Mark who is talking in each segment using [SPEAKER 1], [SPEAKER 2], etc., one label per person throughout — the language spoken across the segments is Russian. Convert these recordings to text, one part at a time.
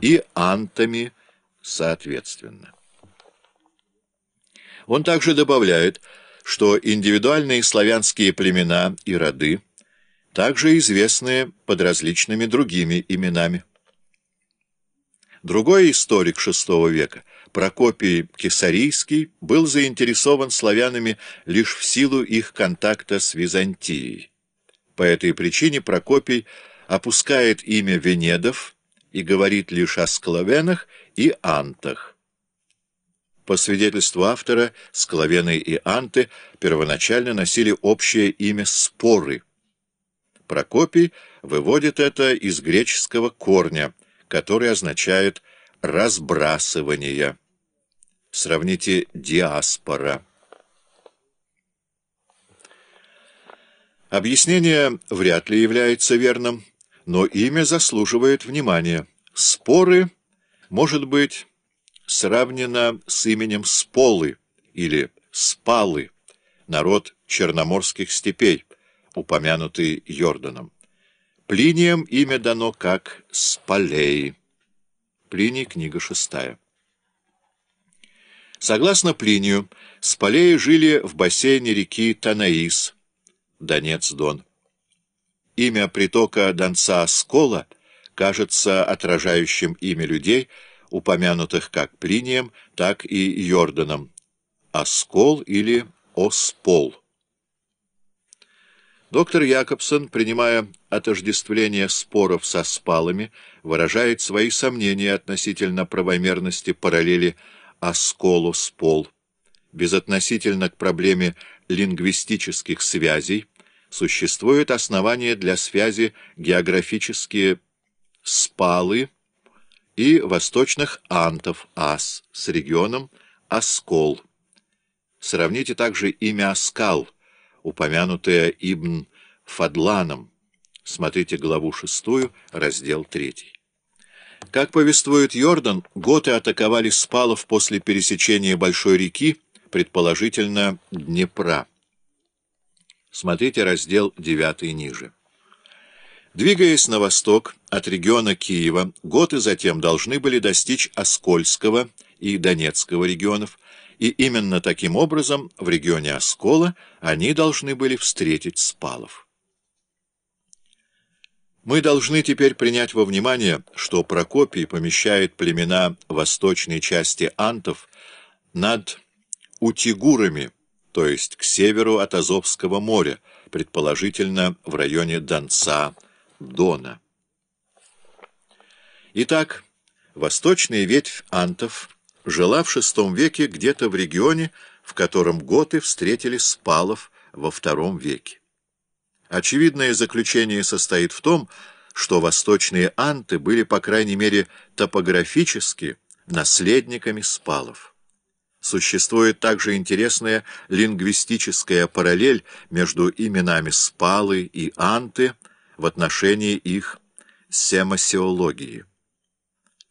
[SPEAKER 1] и антами соответственно. Он также добавляет, что индивидуальные славянские племена и роды также известны под различными другими именами. Другой историк VI века, Прокопий Кесарийский, был заинтересован славянами лишь в силу их контакта с Византией. По этой причине Прокопий опускает имя Венедов и говорит лишь о склавенах и антах. По свидетельству автора, склавены и анты первоначально носили общее имя «споры». Прокопий выводит это из греческого корня – который означает «разбрасывание». Сравните «диаспора». Объяснение вряд ли является верным, но имя заслуживает внимания. Споры, может быть, сравнено с именем Сполы или Спалы, народ черноморских степей, упомянутый Йорданом. Плинием имя дано как Спалей. Плиний, книга шестая. Согласно Плинию, Спалеи жили в бассейне реки Танаис, Донец-Дон. Имя притока Донца Скола кажется отражающим имя людей, упомянутых как Плинием, так и Йорданом, Оскол или Оспол. Доктор Якобсон, принимая отождествление споров со спалами, выражает свои сомнения относительно правомерности параллели осколу-спол. Безотносительно к проблеме лингвистических связей существуют основания для связи географические спалы и восточных антов ас с регионом Оскол. Сравните также имя Аскал – упомянутая Ибн Фадланом. Смотрите главу шестую, раздел третий. Как повествует Йордан, готы атаковали спалов после пересечения большой реки, предположительно Днепра. Смотрите раздел девятый ниже. Двигаясь на восток от региона Киева, готы затем должны были достичь Оскольского и Донецкого регионов, и именно таким образом в регионе Оскола они должны были встретить спалов. Мы должны теперь принять во внимание, что Прокопий помещает племена восточной части антов над Утигурами, то есть к северу от Азовского моря, предположительно в районе Донца, Дона. Итак, восточная ветвь антов – жила в VI веке где-то в регионе, в котором готы встретили спалов во II веке. Очевидное заключение состоит в том, что восточные анты были, по крайней мере, топографически наследниками спалов. Существует также интересная лингвистическая параллель между именами спалы и анты в отношении их семасиологии.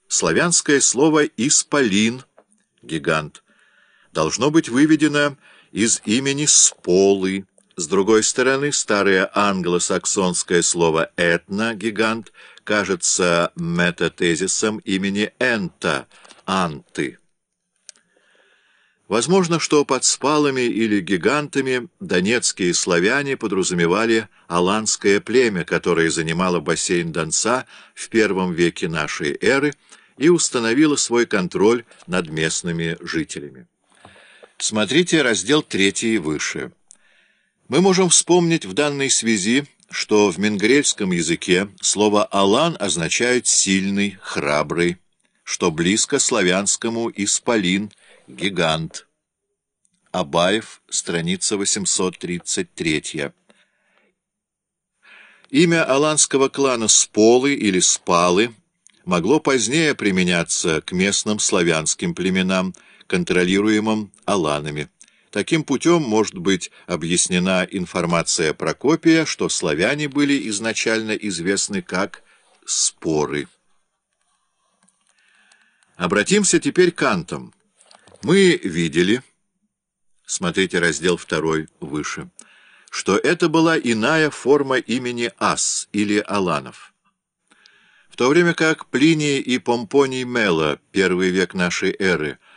[SPEAKER 1] Славянское слово «исполин» — гигант — должно быть выведено из имени Сполы. С другой стороны, старое англосаксонское слово «этно» — гигант — кажется метатезисом имени Энта — анты. Возможно, что под спалами или гигантами донецкие славяне подразумевали аланское племя, которое занимало бассейн Донца в первом веке нашей эры и установило свой контроль над местными жителями. Смотрите раздел 3 выше. Мы можем вспомнить в данной связи, что в менгрельском языке слово «алан» означает «сильный», «храбрый», что близко славянскому «исполин», Гигант. Абаев, страница 833. Имя аланского клана Сполы или Спалы могло позднее применяться к местным славянским племенам, контролируемым аланами. Таким путем может быть объяснена информация Прокопия, что славяне были изначально известны как споры. Обратимся теперь к антам. Мы видели, смотрите раздел 2 выше, что это была иная форма имени Ас или Аланов. то время как Плиний и Помпоний Мела, первый век нашей эры,